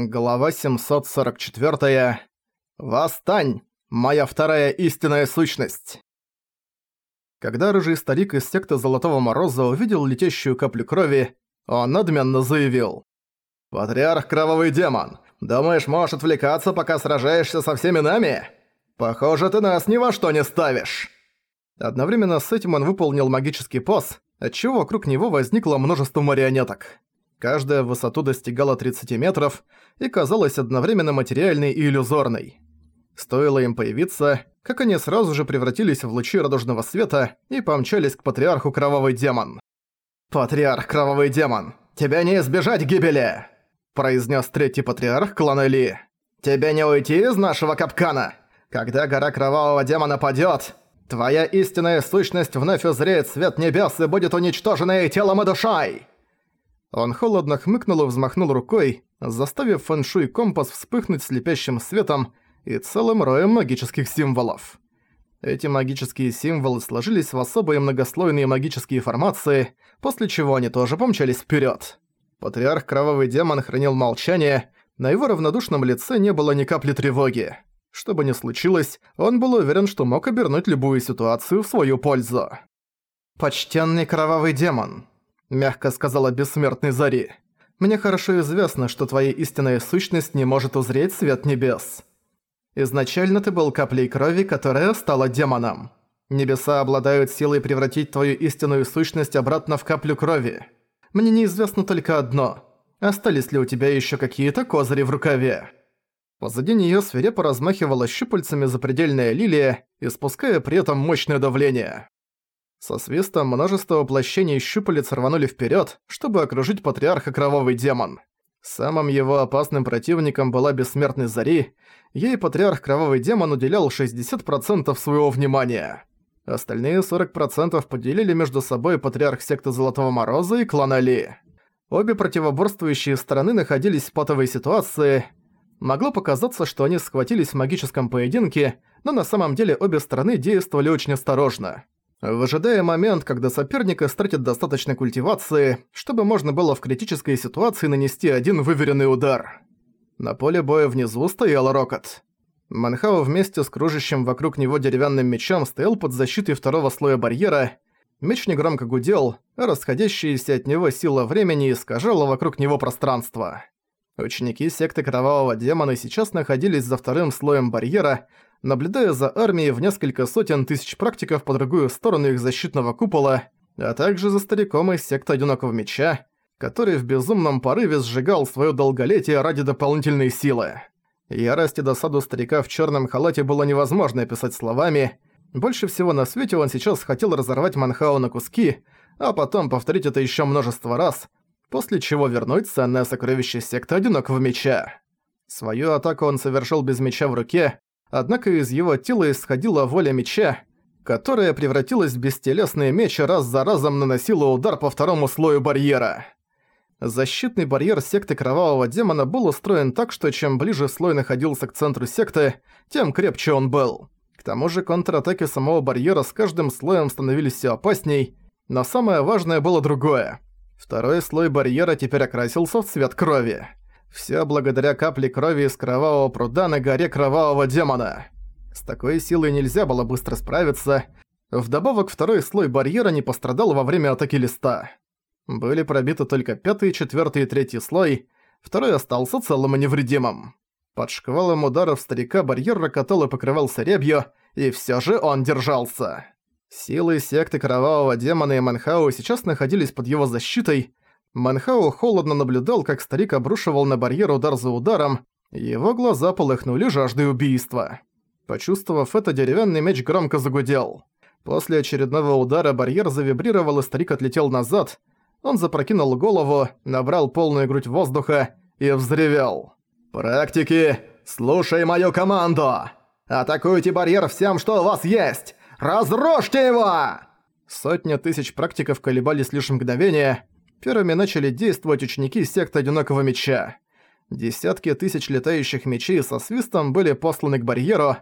Глава 744. «Восстань! Моя вторая истинная сущность!» Когда рыжий старик из секты Золотого Мороза увидел летящую каплю крови, он надменно заявил. «Патриарх Кровавый Демон, думаешь, можешь отвлекаться, пока сражаешься со всеми нами? Похоже, ты нас ни во что не ставишь!» Одновременно с этим он выполнил магический поз, отчего вокруг него возникло множество марионеток. Каждая в высоту достигала 30 метров и казалась одновременно материальной и иллюзорной. Стоило им появиться, как они сразу же превратились в лучи радужного света и помчались к патриарху Кровавый Демон. «Патриарх Кровавый Демон, тебя не избежать гибели!» произнес третий патриарх клана Ли. «Тебе не уйти из нашего капкана! Когда гора Кровавого Демона падёт, твоя истинная сущность вновь узреет свет небес и будет уничтожена и телом, и душой!» Он холодно хмыкнул и взмахнул рукой, заставив фэншуй компас вспыхнуть слепящим светом и целым роем магических символов. Эти магические символы сложились в особые многослойные магические формации, после чего они тоже помчались вперед. Патриарх Кровавый Демон хранил молчание, на его равнодушном лице не было ни капли тревоги. Что бы ни случилось, он был уверен, что мог обернуть любую ситуацию в свою пользу. «Почтенный Кровавый Демон», мягко сказала бессмертный Зари. «Мне хорошо известно, что твоя истинная сущность не может узреть свет небес. Изначально ты был каплей крови, которая стала демоном. Небеса обладают силой превратить твою истинную сущность обратно в каплю крови. Мне неизвестно только одно. Остались ли у тебя еще какие-то козыри в рукаве?» Позади нее свирепо размахивала щупальцами запредельная лилия, испуская при этом мощное давление. Со свистом множество воплощений щупалец рванули вперед, чтобы окружить патриарха Кровавый Демон. Самым его опасным противником была Бессмертный Зари, ей патриарх Кровавый Демон уделял 60% своего внимания. Остальные 40% поделили между собой патриарх секты Золотого Мороза и клана Ли. Обе противоборствующие стороны находились в патовой ситуации. Могло показаться, что они схватились в магическом поединке, но на самом деле обе стороны действовали очень осторожно выжидая момент, когда соперник истратит достаточно культивации, чтобы можно было в критической ситуации нанести один выверенный удар. На поле боя внизу стоял Рокот. Манхао вместе с кружащим вокруг него деревянным мечом стоял под защитой второго слоя барьера. Меч негромко гудел, а расходящаяся от него сила времени искажала вокруг него пространство. Ученики секты Кровавого Демона сейчас находились за вторым слоем барьера, наблюдая за армией в несколько сотен тысяч практиков по другую сторону их защитного купола, а также за стариком из секты Одинокого Меча, который в безумном порыве сжигал своё долголетие ради дополнительной силы. Ярость и досаду старика в чёрном халате было невозможно описать словами. Больше всего на свете он сейчас хотел разорвать Манхау на куски, а потом повторить это ещё множество раз, после чего вернуть ценное сокровище секты Одинокого Меча. Свою атаку он совершил без меча в руке, однако из его тела исходила воля меча, которая превратилась в бестелесный меч и раз за разом наносила удар по второму слою барьера. Защитный барьер секты Кровавого Демона был устроен так, что чем ближе слой находился к центру секты, тем крепче он был. К тому же контратаки самого барьера с каждым слоем становились все опасней, но самое важное было другое. Второй слой барьера теперь окрасился в цвет крови. Все благодаря капле крови из кровавого пруда на горе кровавого демона. С такой силой нельзя было быстро справиться. Вдобавок второй слой барьера не пострадал во время атаки листа. Были пробиты только пятый, четвертый и третий слой, второй остался целым и невредимым. Под шквалом ударов старика барьер рокотал и покрывался рябью, и все же он держался. Силы секты Кровавого Демона и Манхау сейчас находились под его защитой, Манхау холодно наблюдал, как старик обрушивал на барьер удар за ударом, его глаза полыхнули жаждой убийства. Почувствовав это, деревянный меч громко загудел. После очередного удара барьер завибрировал и старик отлетел назад. Он запрокинул голову, набрал полную грудь воздуха и взревел. «Практики, слушай мою команду! Атакуйте барьер всем, что у вас есть! Разрушьте его!» Сотня тысяч практиков колебались лишь мгновение, первыми начали действовать ученики секты Одинокого Меча. Десятки тысяч летающих мечей со свистом были посланы к барьеру,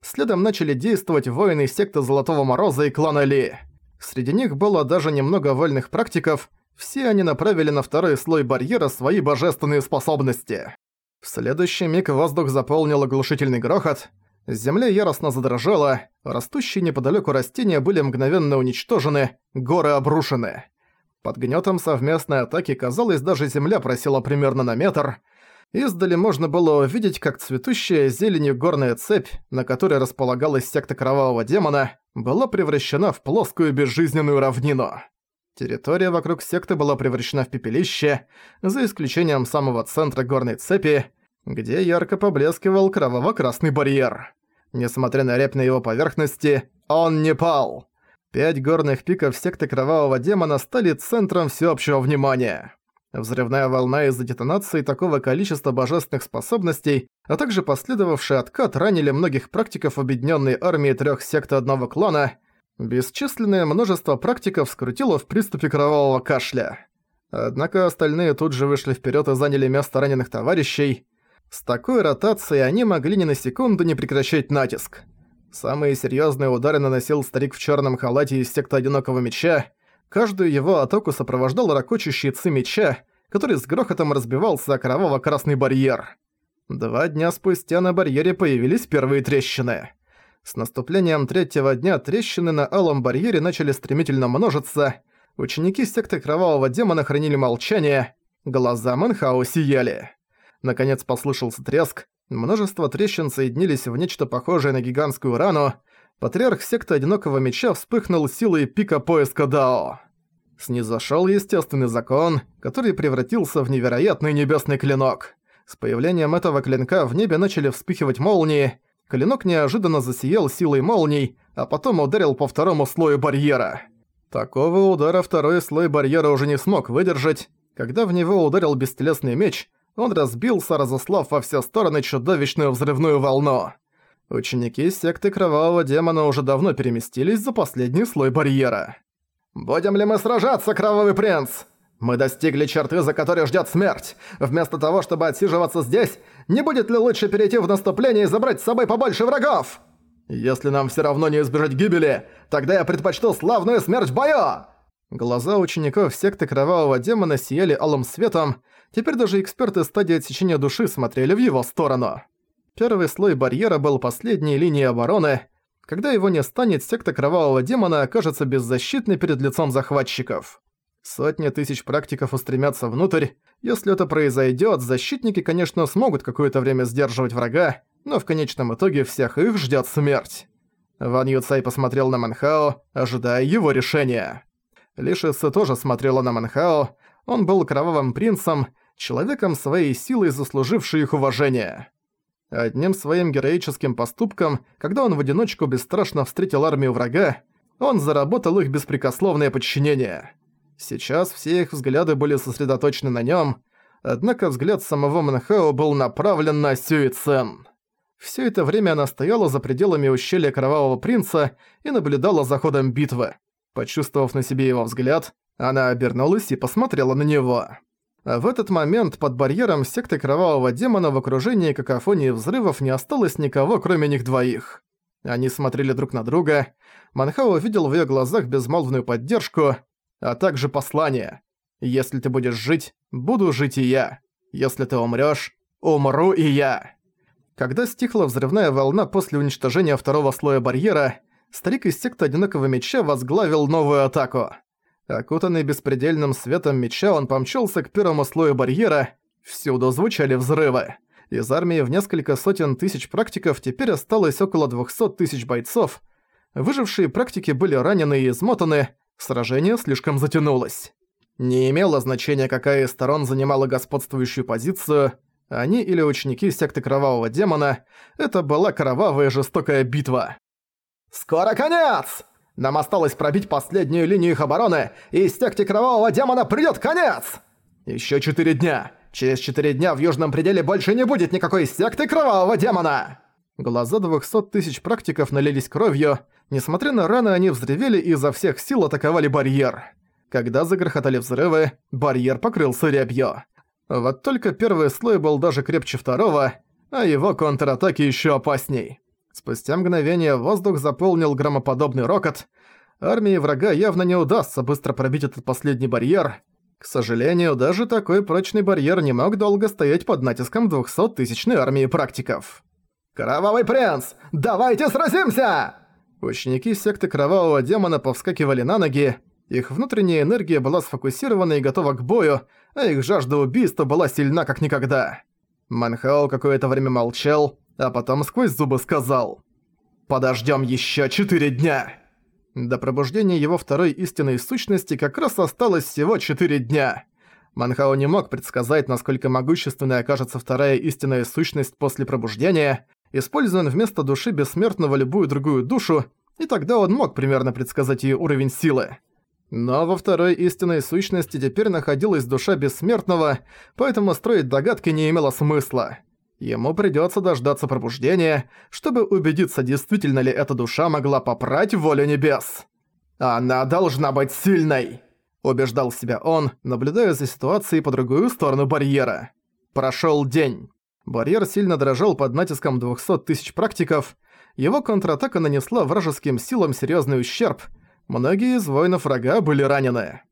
следом начали действовать воины секты Золотого Мороза и клана Ли. Среди них было даже немного вольных практиков, все они направили на второй слой барьера свои божественные способности. В следующий миг воздух заполнил оглушительный грохот, земля яростно задрожала, растущие неподалеку растения были мгновенно уничтожены, горы обрушены. Под гнетом совместной атаки, казалось, даже земля просела примерно на метр. Издали можно было увидеть, как цветущая зеленью горная цепь, на которой располагалась секта Кровавого Демона, была превращена в плоскую безжизненную равнину. Территория вокруг секты была превращена в пепелище, за исключением самого центра горной цепи, где ярко поблескивал кроваво-красный барьер. Несмотря на рябь на его поверхности, он не пал. Пять горных пиков секты Кровавого Демона стали центром всеобщего внимания. Взрывная волна из-за детонации такого количества божественных способностей, а также последовавший откат ранили многих практиков объединенной армии трех сект одного клана. Бесчисленное множество практиков скрутило в приступе кровавого кашля. Однако остальные тут же вышли вперед и заняли место раненых товарищей. С такой ротацией они могли ни на секунду не прекращать натиск. Самые серьезные удары наносил старик в черном халате из секты Одинокого Меча. Каждую его атаку сопровождал ракочущий ци меча, который с грохотом разбивался о кроваво-красный барьер. Два дня спустя на барьере появились первые трещины. С наступлением третьего дня трещины на алом барьере начали стремительно множиться. Ученики секты Кровавого Демона хранили молчание. Глаза Мэнхао сияли. Наконец послышался треск, Множество трещин соединились в нечто похожее на гигантскую рану. Патриарх секты Одинокого Меча вспыхнул силой пика поиска Дао. Снизошёл естественный закон, который превратился в невероятный небесный клинок. С появлением этого клинка в небе начали вспыхивать молнии. Клинок неожиданно засиял силой молний, а потом ударил по второму слою барьера. Такого удара второй слой барьера уже не смог выдержать. Когда в него ударил бестелесный меч, он разбился, разослав во все стороны чудовищную взрывную волну. Ученики секты Кровавого Демона уже давно переместились за последний слой барьера. «Будем ли мы сражаться, Кровавый Принц? Мы достигли черты, за которой ждет смерть. Вместо того, чтобы отсиживаться здесь, не будет ли лучше перейти в наступление и забрать с собой побольше врагов? Если нам все равно не избежать гибели, тогда я предпочту славную смерть в бою!» Глаза учеников секты Кровавого Демона сияли алым светом, теперь даже эксперты стадии отсечения души смотрели в его сторону. Первый слой барьера был последней линией обороны. Когда его не станет, секта Кровавого Демона окажется беззащитной перед лицом захватчиков. Сотни тысяч практиков устремятся внутрь. Если это произойдет, защитники, конечно, смогут какое-то время сдерживать врага, но в конечном итоге всех их ждет смерть. Ван Юцай посмотрел на Манхао, ожидая его решения. Лишиса тоже смотрела на Манхао, он был кровавым принцем, человеком своей силой заслуживший их уважение. Одним своим героическим поступком, когда он в одиночку бесстрашно встретил армию врага, он заработал их беспрекословное подчинение. Сейчас все их взгляды были сосредоточены на нем, однако взгляд самого Манхао был направлен на Сюицен. Все это время она стояла за пределами ущелья Кровавого Принца и наблюдала за ходом битвы. Почувствовав на себе его взгляд, она обернулась и посмотрела на него. А в этот момент под барьером секты Кровавого Демона в окружении какофонии взрывов не осталось никого, кроме них двоих. Они смотрели друг на друга. Манхао видел в её глазах безмолвную поддержку, а также послание. «Если ты будешь жить, буду жить и я. Если ты умрёшь, умру и я». Когда стихла взрывная волна после уничтожения второго слоя барьера, старик из секты Одинокого Меча возглавил новую атаку. Окутанный беспредельным светом меча, он помчался к первому слою барьера. Всюду звучали взрывы. Из армии в несколько сотен тысяч практиков теперь осталось около 200 тысяч бойцов. Выжившие практики были ранены и измотаны, сражение слишком затянулось. Не имело значения, какая из сторон занимала господствующую позицию, они или ученики секты Кровавого Демона, это была кровавая жестокая битва. «Скоро конец! Нам осталось пробить последнюю линию их обороны, и из Кровавого Демона придёт конец! Ещё четыре дня. Через четыре дня в Южном Пределе больше не будет никакой секты Кровавого Демона!» Глаза двухсот тысяч практиков налились кровью. Несмотря на раны, они взревели и изо всех сил атаковали барьер. Когда загрохотали взрывы, барьер покрылся рябью. Вот только первый слой был даже крепче второго, а его контратаки ещё опасней. Спустя мгновение воздух заполнил громоподобный рокот. Армии врага явно не удастся быстро пробить этот последний барьер. К сожалению, даже такой прочный барьер не мог долго стоять под натиском 200-тысячной армии практиков. «Кровавый принц! Давайте сразимся!» Ученики секты Кровавого Демона повскакивали на ноги, их внутренняя энергия была сфокусирована и готова к бою, а их жажда убийства была сильна как никогда. Манхао какое-то время молчал, а потом сквозь зубы сказал «Подождём ещё четыре дня!» До пробуждения его второй истинной сущности как раз осталось всего четыре дня. Манхао не мог предсказать, насколько могущественной окажется вторая истинная сущность после пробуждения, используя вместо души бессмертного любую другую душу, и тогда он мог примерно предсказать её уровень силы. Но во второй истинной сущности теперь находилась душа бессмертного, поэтому строить догадки не имело смысла. Ему придётся дождаться пробуждения, чтобы убедиться, действительно ли эта душа могла попрать волю небес. «Она должна быть сильной!» – убеждал себя он, наблюдая за ситуацией по другую сторону барьера. Прошёл день. Барьер сильно дрожал под натиском 200 тысяч практиков. Его контратака нанесла вражеским силам серьёзный ущерб. Многие из воинов врага были ранены.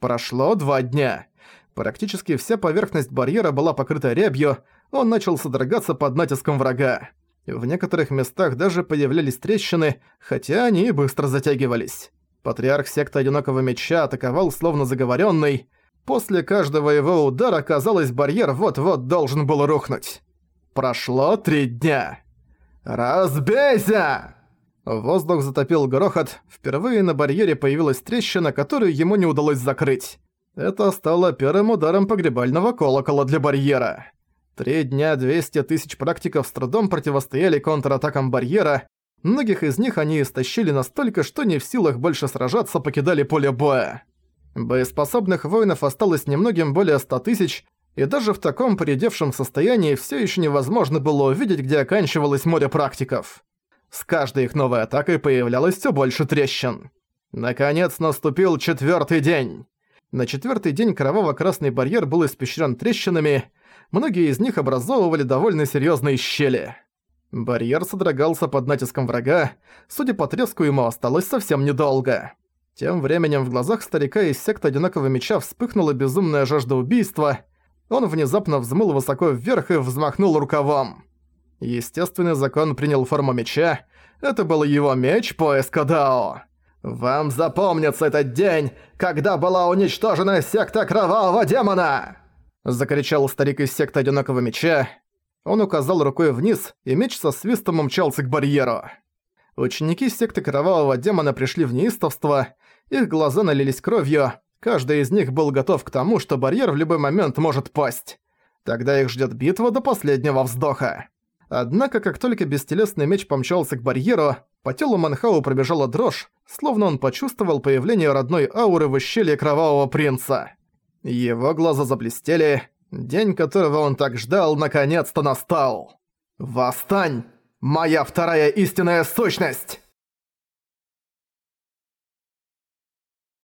Прошло два дня. Практически вся поверхность барьера была покрыта рябью, он начал содрогаться под натиском врага. В некоторых местах даже появлялись трещины, хотя они быстро затягивались. Патриарх секты Одинокого Меча атаковал словно заговоренный. После каждого его удара, казалось, барьер вот-вот должен был рухнуть. Прошло три дня. «Разбейся!» Воздух затопил грохот, впервые на барьере появилась трещина, которую ему не удалось закрыть. Это стало первым ударом погребального колокола для барьера. Три дня 200 тысяч практиков с трудом противостояли контратакам барьера, многих из них они истощили настолько, что не в силах больше сражаться покидали поле боя. Боеспособных воинов осталось немногим более 100 тысяч, и даже в таком поредевшем состоянии все еще невозможно было увидеть, где оканчивалось море практиков. С каждой их новой атакой появлялось все больше трещин. Наконец наступил четвертый день. На четвертый день кроваво-красный барьер был испещрен трещинами, многие из них образовывали довольно серьезные щели. Барьер содрогался под натиском врага, судя по треску, ему осталось совсем недолго. Тем временем в глазах старика из секты Одинокого Меча вспыхнула безумная жажда убийства. Он внезапно взмыл высоко вверх и взмахнул рукавом. Естественный закон принял форму меча. Это был его меч поиска Дао. «Вам запомнится этот день, когда была уничтожена секта Кровавого Демона!» Закричал старик из секты Одинокого Меча. Он указал рукой вниз, и меч со свистом умчался к барьеру. Ученики секты Кровавого Демона пришли в неистовство, их глаза налились кровью, каждый из них был готов к тому, что барьер в любой момент может пасть. Тогда их ждет битва до последнего вздоха. Однако, как только бестелесный меч помчался к барьеру, по телу Манхау пробежала дрожь, словно он почувствовал появление родной ауры в ущелье Кровавого Принца. Его глаза заблестели, день которого он так ждал, наконец-то настал. «Восстань! Моя вторая истинная сущность!»